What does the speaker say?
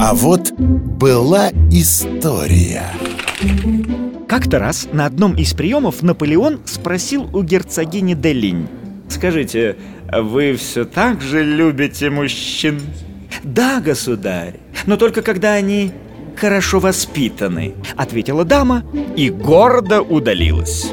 А вот была история Как-то раз на одном из приемов Наполеон спросил у герцогини Делинь Скажите, вы все так же любите мужчин? «Да, государь, но только когда они хорошо воспитаны», — ответила дама и гордо удалилась.